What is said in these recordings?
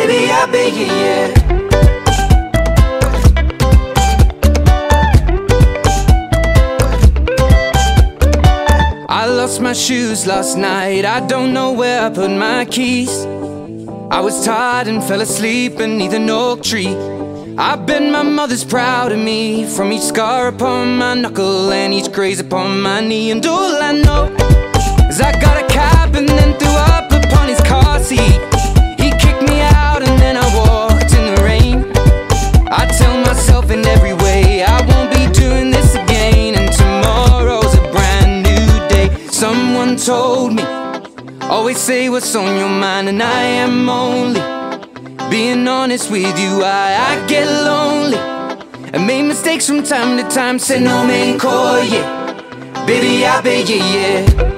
Baby, I be, yeah, yeah. I lost my shoes last night. I don't know where I put my keys. I was tired and fell asleep beneath an oak tree. I bet my mother's proud of me from each scar upon my knuckle and each graze upon my knee. And all I know is I got a cab and then threw told me, always say what's on your mind, and I am only being honest with you. I, I get lonely I make mistakes from time to time. Say no man call, yeah. Baby, I beg you, yeah.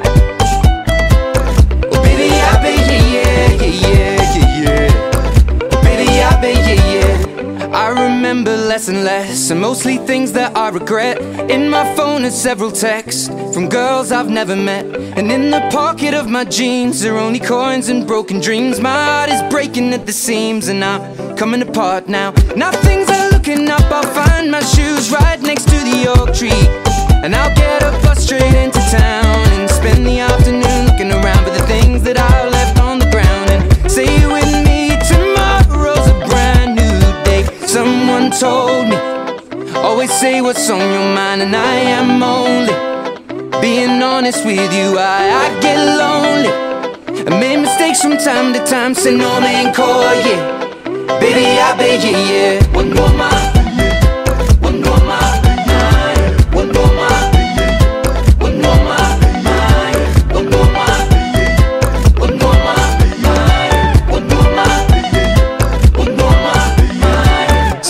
Less and less, and mostly things that I regret. In my phone are several texts from girls I've never met. And in the pocket of my jeans are only coins and broken dreams. My heart is breaking at the seams, and I'm coming apart now. Now things are looking up, I'll find my shoes right next to the oak tree. And I'll get always say what's on your mind, and I am only being honest with you. I, I get lonely. I made mistakes from time to time, say no man call, yeah. Baby, I beg you, yeah. One more.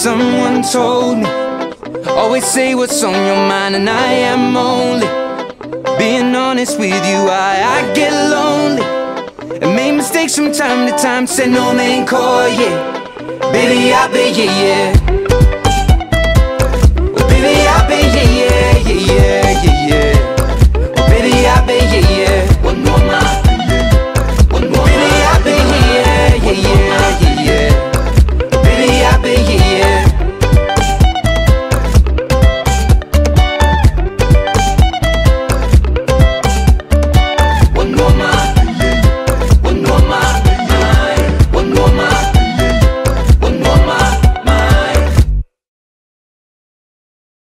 Someone told me, always say what's on your mind, and I am only being honest with you. I, I get lonely and make mistakes from time to time. Say no man call, yeah. Baby, I beg you, yeah.